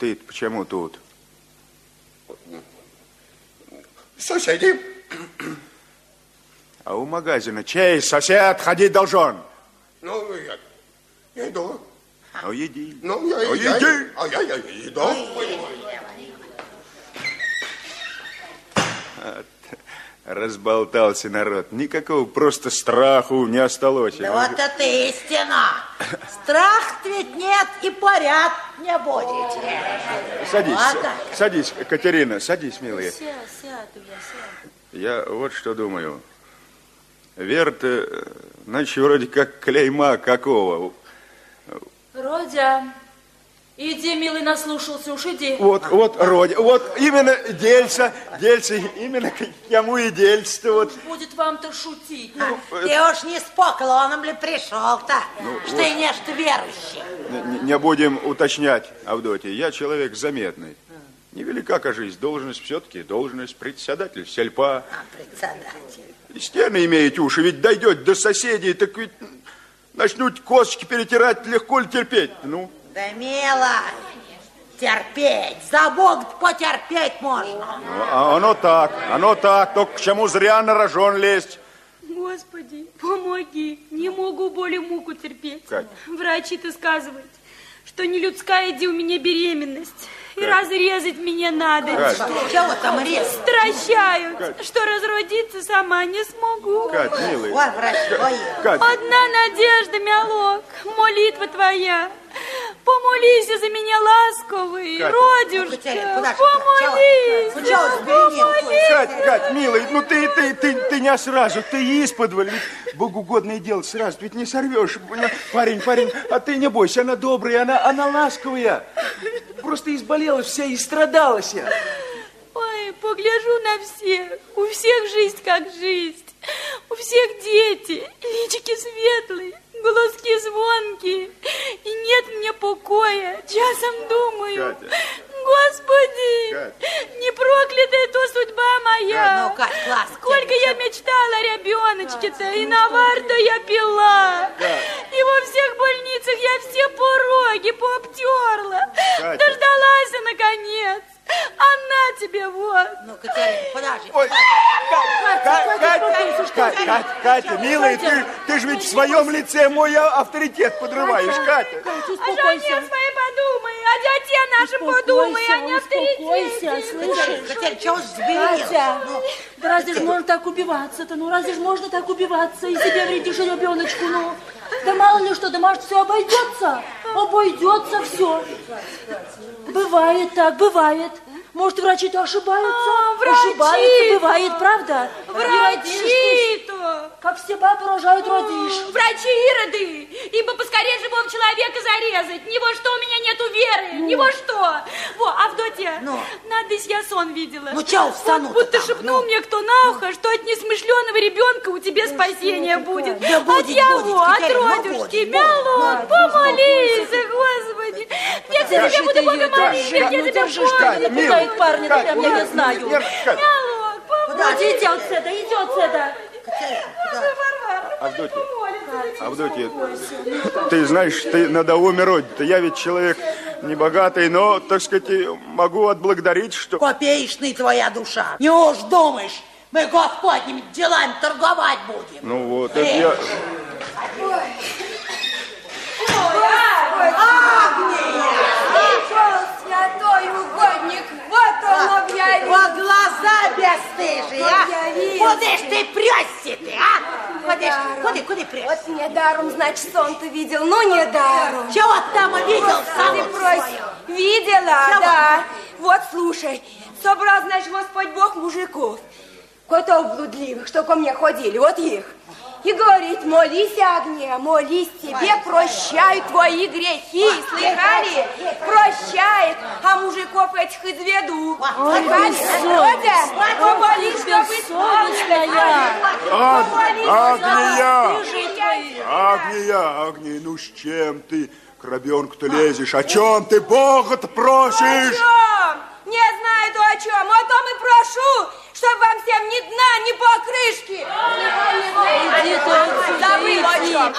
ты почему тут? Соседи. А у магазина чей сосед ходить должен? Ну, я, я иду. Ну, иди. Ну, я, Ну, я, иди. а я, я иду. Разболтался народ. Никакого просто страху не осталось. Да вот это истина. Страх ведь нет и поряд не будет. Садись, так. садись, Катерина, садись, милая. Сядь, сядь, я сядь. Я вот что думаю. Вера-то, э, значит, вроде как клейма какого. Родя, иди, милый, наслушался, уж иди. Вот, вот, Родя, вот именно дельца, дельца, именно к ему и дельце вот. Будет вам-то шутить. Ну, Ты уж не с поклоном ли пришел-то, Ну, что и нечто верующий. Не, не будем уточнять, Авдотья, я человек заметный. Невелика, кажись, должность все-таки, должность председатель сельпа. А, председатель. И стены имеете уши, ведь дойдет до соседей, так ведь начнут косточки перетирать, легко ли терпеть? Ну, Да, милая, терпеть, за Бог потерпеть можно. а оно так, оно так, только к чему зря на рожон лезть. Господи, помоги. Не могу более муку терпеть. Кать. Врачи-то сказывают, что не людская иди у меня беременность. И Кать. разрезать меня надо. Кать. Чего там резать? Стращают, Кать. что разродиться сама не смогу. Кать, милый, Ой, врач. Кать, Одна надежда, мялок, молитва твоя. Помолись за меня ласковый, Катя. Родюшка? Ну, чего с беременностью? Кать, Кать, милый, ну ты, ты, ты, ты не сразу, ты исподволь, ведь богоугодное дело сразу, ведь не сорвешь. Парень, парень, а ты не бойся, она добрая, она, она ласковая. Просто изболелась вся и страдалась я. Ой, погляжу на всех, у всех жизнь как жизнь, у всех дети, личики светлые, голоски звонкие, и нет мне покоя, часом думаю, Катя. Господи, Катя. не проклятая то судьба моя. Ну, Кать, класс. Сколько я мечтала о ребеночке-то, и навар-то я пила. И во всех больницах я все пороги пообтерла. Катя. Дождалась, наконец. Она тебе вот. Ну, Катерина, подожди. Ой, Катя, Катя, Катя, Катя, Катя, милая, ты, ты же ведь в своем лице мой авторитет подрываешь, Катя. О жене своей подумай, о дяде нашем подумай, а не успокойся, слышишь? Катерина, чего? Катя, Ну, да разве же можно так убиваться-то? Ну разве же можно так убиваться и себе вредишь и ребеночку? Ну, да мало ли что, да может все обойдется. Обойдется все. Бывает так, бывает. Может, врачи-то ошибаются? А, врачи-то. Ошибаются, бывает, правда? Врачи-то. Как бабы рожают, родишь. Врачи ироды, ибо поскорее живого человека зарезать. Ни во что у меня нету веры, ни во что. Во, Авдотья, Ну. надысь я сон видела. Ну, чё встану-то Вот будто там, шепнул ну? мне кто на ухо, что от несмышленого ребенка у тебя спасение будет. Да от будет, его, будет, от Катерина, ну, родюшки, будет, будет. мялок, помолись, Господи. Я за тебя буду Бога молить, я ну, тебя держишь, помню. милая, пугает парня, я не знаю. Мялок, помолись. Идет сюда, идет сюда. Авдотья, Авдотья, ты знаешь, ты надоуме родить. Я ведь человек небогатый, но, так сказать, могу отблагодарить, что... Копеечный твоя душа. Не уж думаешь, мы господними делами торговать будем. Ну вот, это я... Пришел святой угодник, вот глаза бесстыжие, а! Куда ж ты прёсся ты, а? Куда ж, куда, куда прёсся? Вот недаром, значит, сон-то видел, ну недаром. Чего ты там увидел Ты сам просишь. Видела, Чего? да. Вот слушай, собрал, значит, Господь Бог мужиков, котов блудливых, что ко мне ходили, вот их. И говорит, молись, огне, молись, тебе прощают твои грехи, слыхали? Прощает, а мужиков этих изведу. Слыхали? Родя, помолись, чтобы. Аг- Агния! Агния, Агния, ну с чем ты к ребенку-то лезешь? О чем ты Бога-то О просишь? чем? Не знаю то о чем. О том и прошу, чтобы вам всем ни дна, ни покрышки. Иди ты Забыл о чем.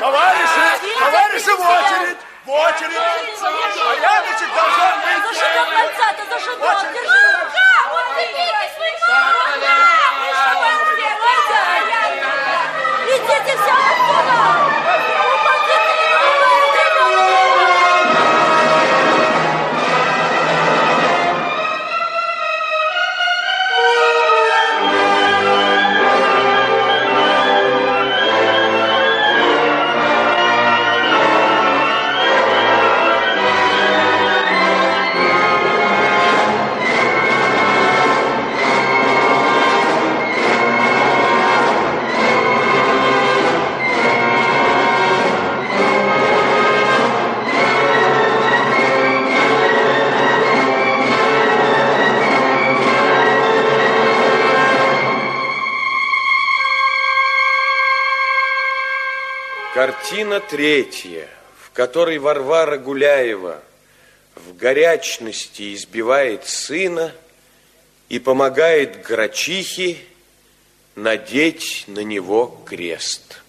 Товарищи, товарищи, в очередь! В очередь! Порядочек Картина третья, в которой Варвара Гуляева в горячности избивает сына и помогает грачихе надеть на него крест.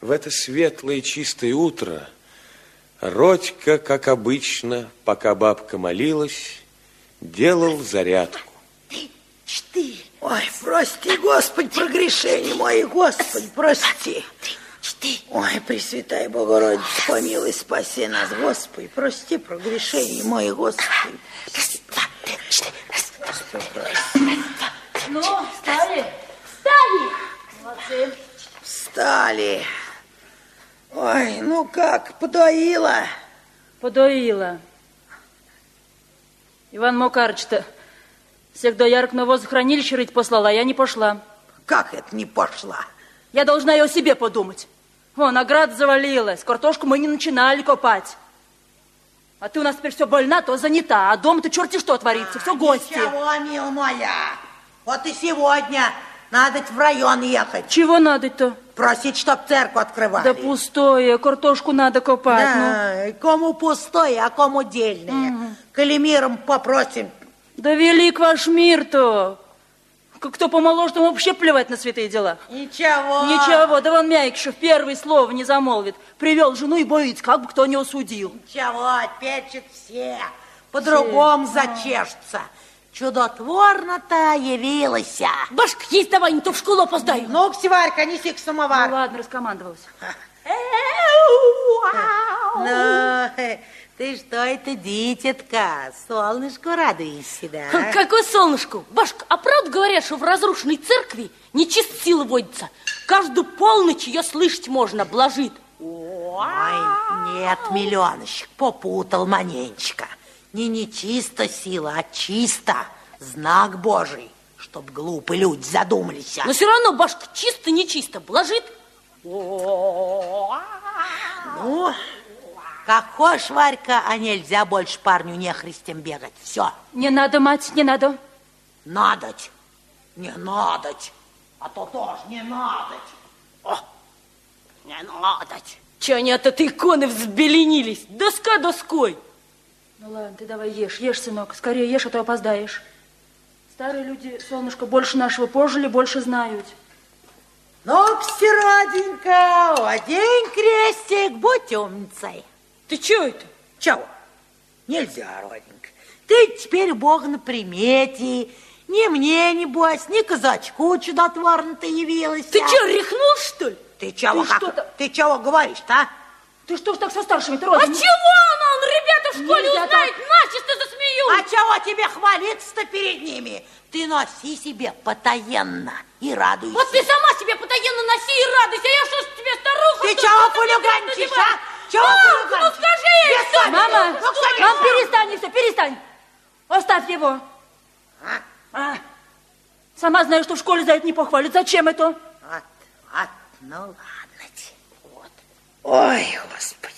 В это светлое чистое утро Родька, как обычно, пока бабка молилась, делал зарядку. Ты, Ой, прости, Господь, прогрешение мои, Господь, прости. Ой, Пресвятая Богородица, помилуй, спаси нас, Господи, прости прогрешение мои, Господи. Ну, встали? Встали! Молодцы. Встали. Ой, ну как, подоила? Подоила. Иван Макарыч-то всех доярок на водохранилище рыть послала, а я не пошла. Как это не пошла? Я должна и о себе подумать. Вон, оград завалилась, картошку мы не начинали копать. А ты у нас теперь все больна, то занята, а дома-то черти что творится, все гости. Ничего, мил моя. Вот и сегодня надо в район ехать. Чего надо-то? Просить, чтоб церковь открывали. Да пустое, картошку надо копать. ну. Да, и кому пустое, а кому дельное. Калимиром попросим. Да велик ваш мир-то. Кто помоложе, тому вообще плевать на святые дела. Ничего. Ничего, да вон Мякишев первое слово не замолвит. Привел жену и боится, как бы кто не осудил. Ничего, же все. По-другому зачешутся. Чудотворно-то явилась. Башка, есть давай, не то в школу опоздаю. Ну, Ксеварька, неси к Ну самовар. ладно, раскомандовалась. Ну, ты что это, дитятка, солнышку радуешься, да? Какое солнышко? Башка, а правда говорят, что в разрушенной церкви нечист сила водится? Каждую полночь ее слышать можно, блажит. Ой, нет, миллионочек, попутал маненечко. Не нечисто сила, а чисто знак Божий, чтоб глупые люди задумались. Но все равно, Башка, чисто нечисто, блажит. Ну, как хочешь, Варька, а нельзя больше парню нехристем бегать. Все, Не надо, мать, не надо. надоть, не надоть, а то тоже не надоть. О, не надоть. Че они от этой иконы взбеленились? Доска доской. Ну ладно, ты давай ешь, ешь, сынок, скорее ешь, а то опоздаешь. Старые люди, солнышко, больше нашего пожили, больше знают. Ну, Ксероденька, одень крестик, будь умницей. Ты че это? Чего? Нельзя, роденька. Ты теперь Бог на примете. Ни мне, небось, ни казачку чудотворно ты явилась. Ты че, рехнул, что ли? Ты чего, Ты как- что-то- ты чего говоришь-то, а? Ты что ж так со старшими-то, А чего ребята в школе Нельзя узнают, начисто засмеют. А чего тебе хвалиться-то перед ними? Ты носи себе потаенно и радуйся. Вот ты сама себе потаенно носи и радуйся. Я что ж тебе, старуха? Ты чего хулиганчишь, а? Чего Ах, хулиганчишь? ну скажи ей, Без что. Мама, Ну, кстати, мам, перестань, все, перестань. Оставь его. А? А. Сама знаю, что в школе за это не похвалят. Зачем это? Вот, вот, ну ладно тебе. Вот. Ой, Господи.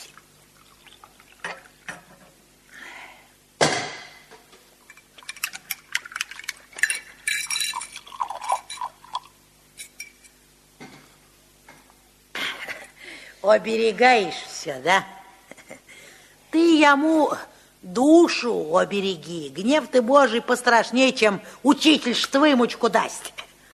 Оберегаешь все, да? Ты ему душу обереги. Гнев ты Божий пострашнее, чем учитель штвымучку даст.